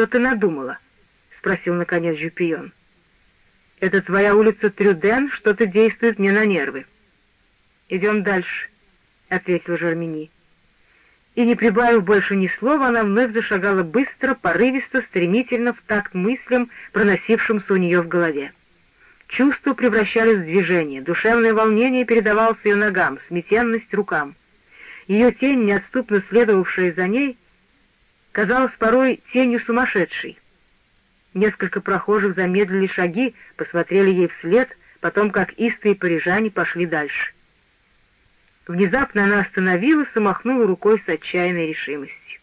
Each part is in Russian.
что ты надумала?» — спросил, наконец, Жюпион. «Это твоя улица Трюден, что-то действует мне на нервы». «Идем дальше», — ответил Жермени. И, не прибавив больше ни слова, она вновь зашагала быстро, порывисто, стремительно, в такт мыслям, проносившимся у нее в голове. Чувства превращались в движение, душевное волнение передавалось ее ногам, сметенность рукам. Ее тень, неотступно следовавшая за ней, казалась порой тенью сумасшедшей. Несколько прохожих замедлили шаги, посмотрели ей вслед, потом, как истые парижане, пошли дальше. Внезапно она остановилась и махнула рукой с отчаянной решимостью.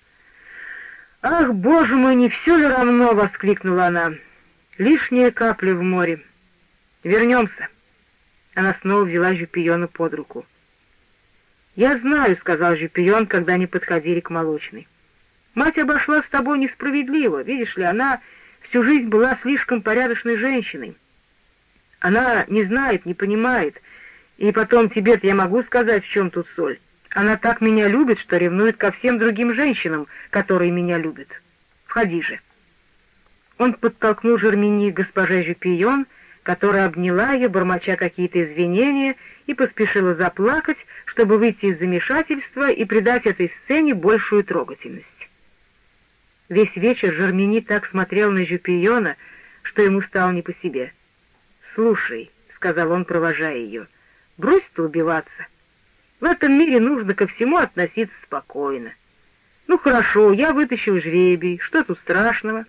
«Ах, боже мой, не все ли равно!» — воскликнула она. «Лишняя капля в море. Вернемся». Она снова взяла Жюпиона под руку. «Я знаю», — сказал Жюпион, когда они подходили к молочной. «Мать обошла с тобой несправедливо. Видишь ли, она всю жизнь была слишком порядочной женщиной. Она не знает, не понимает, и потом тебе я могу сказать, в чем тут соль. Она так меня любит, что ревнует ко всем другим женщинам, которые меня любят. Входи же». Он подтолкнул Жермени госпоже Жюпион, которая обняла ее, бормоча какие-то извинения, и поспешила заплакать, чтобы выйти из замешательства и придать этой сцене большую трогательность. Весь вечер Жермени так смотрел на Жюпиона, что ему стало не по себе. «Слушай», — сказал он, провожая ее, — Брось ты убиваться. В этом мире нужно ко всему относиться спокойно. Ну хорошо, я вытащил жребий, что тут страшного?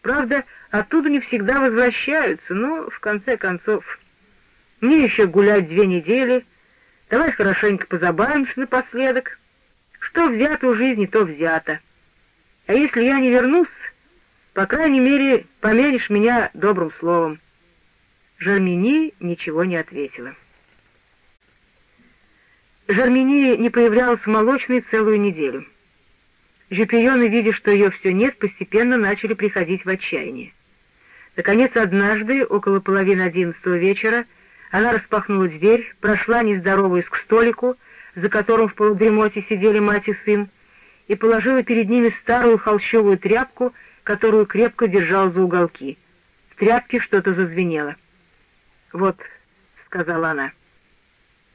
Правда, оттуда не всегда возвращаются, но, в конце концов, мне еще гулять две недели. Давай хорошенько позабавимся напоследок. Что взято у жизни, то взято. А если я не вернусь, по крайней мере, помянешь меня добрым словом. Жармини ничего не ответила. Жармини не появлялась в молочной целую неделю. Жюпионы, видя, что ее все нет, постепенно начали приходить в отчаяние. Наконец, однажды, около половины одиннадцатого вечера, она распахнула дверь, прошла, нездороваясь к столику, за которым в полудремоте сидели мать и сын, и положила перед ними старую холщовую тряпку, которую крепко держал за уголки. В тряпке что-то зазвенело. «Вот», — сказала она, —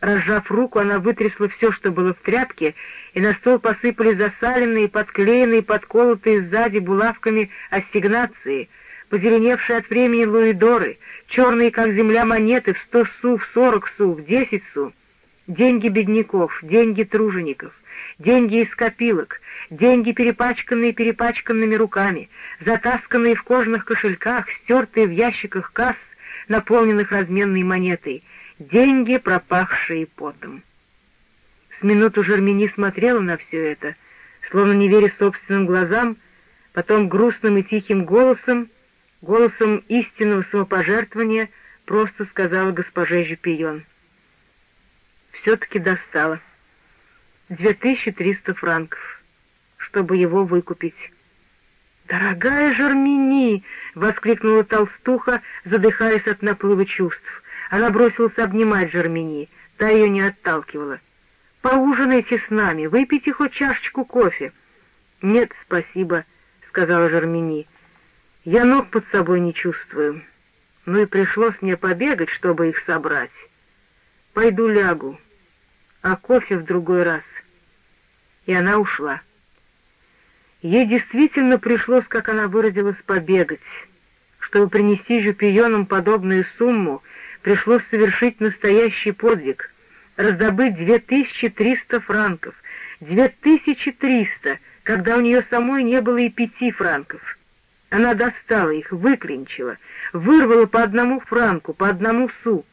Разжав руку, она вытрясла все, что было в тряпке, и на стол посыпали засаленные, подклеенные, подколотые сзади булавками ассигнации, позеленевшие от времени луидоры, черные, как земля, монеты в сто су, в сорок су, в десять су, деньги бедняков, деньги тружеников, деньги из копилок, деньги, перепачканные перепачканными руками, затасканные в кожаных кошельках, стертые в ящиках касс, наполненных разменной монетой — деньги, пропахшие потом. С минуту Жермени смотрела на все это, словно не веря собственным глазам, потом грустным и тихим голосом, голосом истинного самопожертвования, просто сказала госпоже Жюпион. Все-таки достала. Две тысячи триста франков, чтобы его выкупить. «Дорогая Жермени!» — воскликнула толстуха, задыхаясь от наплыва чувств. Она бросилась обнимать Жермени, та ее не отталкивала. «Поужинайте с нами, выпейте хоть чашечку кофе». «Нет, спасибо», — сказала Жермени. «Я ног под собой не чувствую. Ну и пришлось мне побегать, чтобы их собрать. Пойду лягу, а кофе в другой раз». И она ушла. Ей действительно пришлось, как она выразилась, побегать. Чтобы принести жупионам подобную сумму, пришлось совершить настоящий подвиг, раздобыть 2300 франков, 2300, когда у нее самой не было и пяти франков. Она достала их, выклинчила, вырвала по одному франку, по одному су.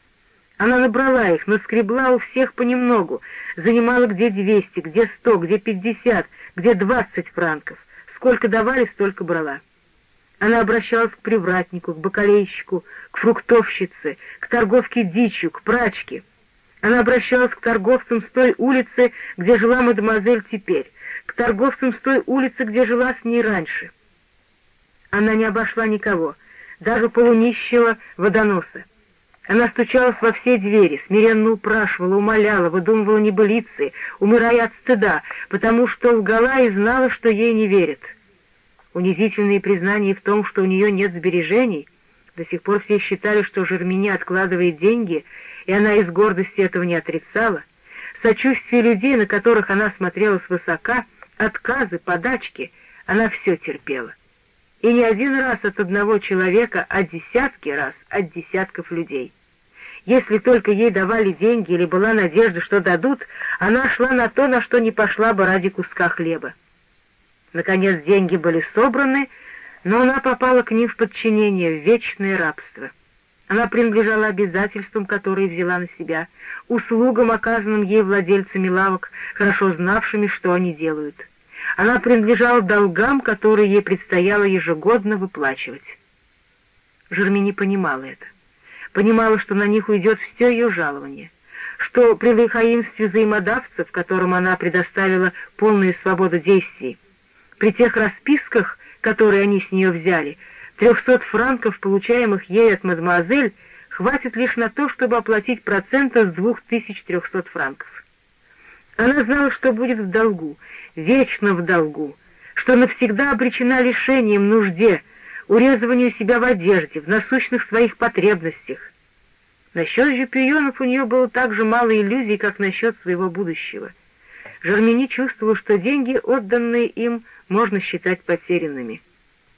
Она набрала их, наскребла у всех понемногу, занимала где двести, где сто, где пятьдесят, где двадцать франков. Сколько давали, столько брала. Она обращалась к привратнику, к бакалейщику, к фруктовщице, к торговке дичью, к прачке. Она обращалась к торговцам с той улицы, где жила мадемуазель теперь, к торговцам с той улицы, где жила с ней раньше. Она не обошла никого, даже полунищего водоноса. Она стучалась во все двери, смиренно упрашивала, умоляла, выдумывала небылицы, умирая от стыда, потому что лгала и знала, что ей не верят. унизительные признания в том, что у нее нет сбережений. До сих пор все считали, что Жермени откладывает деньги, и она из гордости этого не отрицала. Сочувствие людей, на которых она смотрела свысока, отказы, подачки, она все терпела. И не один раз от одного человека, а десятки раз от десятков людей. Если только ей давали деньги или была надежда, что дадут, она шла на то, на что не пошла бы ради куска хлеба. Наконец деньги были собраны, но она попала к ним в подчинение, в вечное рабство. Она принадлежала обязательствам, которые взяла на себя, услугам, оказанным ей владельцами лавок, хорошо знавшими, что они делают. Она принадлежала долгам, которые ей предстояло ежегодно выплачивать. Жермени понимала это. Понимала, что на них уйдет все ее жалование, что при лихаимстве взаимодавцев, которым она предоставила полную свободу действий, при тех расписках, которые они с нее взяли, трехсот франков, получаемых ей от мадемуазель, хватит лишь на то, чтобы оплатить проценты с двух тысяч трехсот франков. Она знала, что будет в долгу, вечно в долгу, что навсегда обречена лишением, нужде, урезыванию себя в одежде, в насущных своих потребностях. Насчет жупионов у нее было так же мало иллюзий, как насчет своего будущего. Жермени чувствовала, что деньги, отданные им, можно считать потерянными.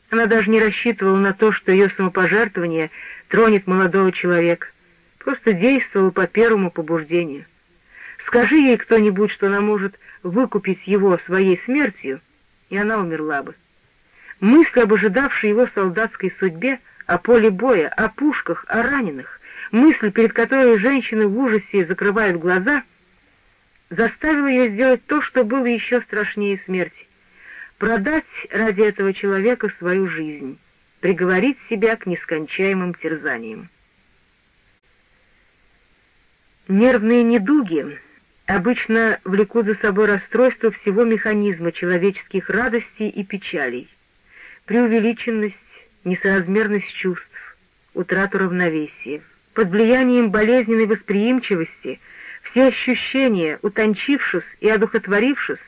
Она даже не рассчитывала на то, что ее самопожертвование тронет молодого человека, просто действовала по первому побуждению. Скажи ей кто-нибудь, что она может выкупить его своей смертью, и она умерла бы. Мысль об ожидавшей его солдатской судьбе, о поле боя, о пушках, о раненых, мысль, перед которой женщины в ужасе закрывают глаза, заставила ее сделать то, что было еще страшнее смерти. Продать ради этого человека свою жизнь, приговорить себя к нескончаемым терзаниям. Нервные недуги обычно влекут за собой расстройство всего механизма человеческих радостей и печалей, преувеличенность, несоразмерность чувств, утрату равновесия. Под влиянием болезненной восприимчивости все ощущения, утончившись и одухотворившись,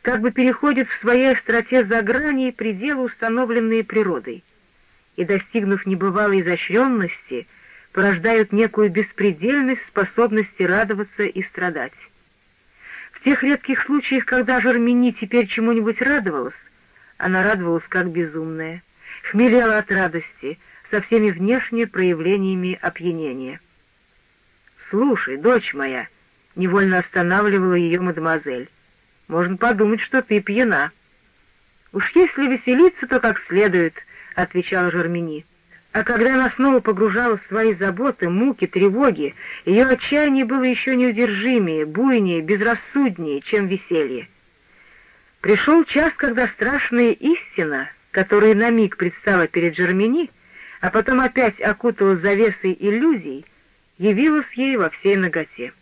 как бы переходят в своей остроте за грани и пределы, установленные природой, и, достигнув небывалой изощренности, порождают некую беспредельность способности радоваться и страдать. В тех редких случаях, когда Жермени теперь чему-нибудь радовалась, она радовалась как безумная, хмелела от радости, со всеми внешними проявлениями опьянения. «Слушай, дочь моя», — невольно останавливала ее мадемуазель, — «можно подумать, что ты пьяна». «Уж если веселиться, то как следует», — отвечала Жермени. А когда она снова погружалась в свои заботы, муки, тревоги, ее отчаяние было еще неудержимее, буйнее, безрассуднее, чем веселье. Пришел час, когда страшная истина, которая на миг предстала перед Жермени, а потом опять окутала завесой иллюзий, явилась ей во всей ноготе.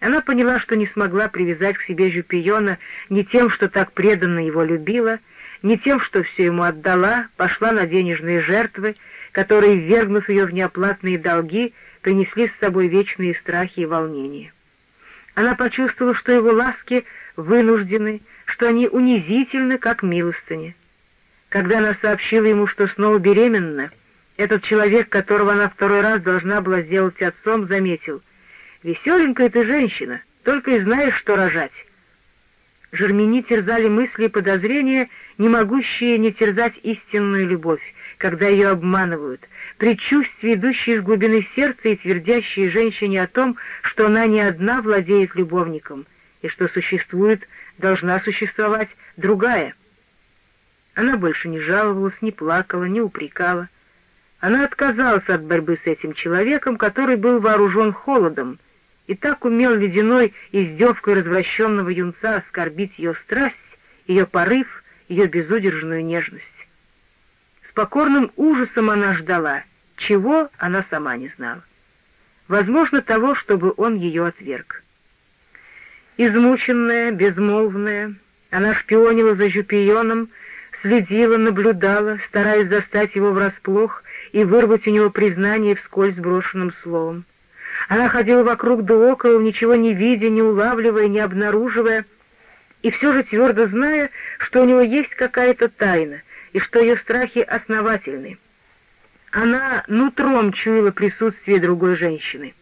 Она поняла, что не смогла привязать к себе Жупиона не тем, что так преданно его любила, не тем, что все ему отдала, пошла на денежные жертвы, которые, ввергнув ее в неоплатные долги, принесли с собой вечные страхи и волнения. Она почувствовала, что его ласки вынуждены, что они унизительны, как милостыни. Когда она сообщила ему, что снова беременна, этот человек, которого она второй раз должна была сделать отцом, заметил, «Веселенькая ты женщина, только и знаешь, что рожать». Жермени терзали мысли и подозрения, не могущие не терзать истинную любовь, когда ее обманывают, предчувствия, идущие из глубины сердца и твердящие женщине о том, что она не одна владеет любовником, и что существует, должна существовать другая. Она больше не жаловалась, не плакала, не упрекала. Она отказалась от борьбы с этим человеком, который был вооружен холодом, и так умел ледяной издевкой развращенного юнца оскорбить ее страсть, ее порыв, ее безудержную нежность. С покорным ужасом она ждала, чего она сама не знала. Возможно, того, чтобы он ее отверг. Измученная, безмолвная, она шпионила за Жупионом, следила, наблюдала, стараясь застать его врасплох и вырвать у него признание вскользь брошенным словом. Она ходила вокруг да около, ничего не видя, не улавливая, не обнаруживая, и все же твердо зная, что у него есть какая-то тайна — и что ее страхи основательны. Она нутром чуяла присутствие другой женщины.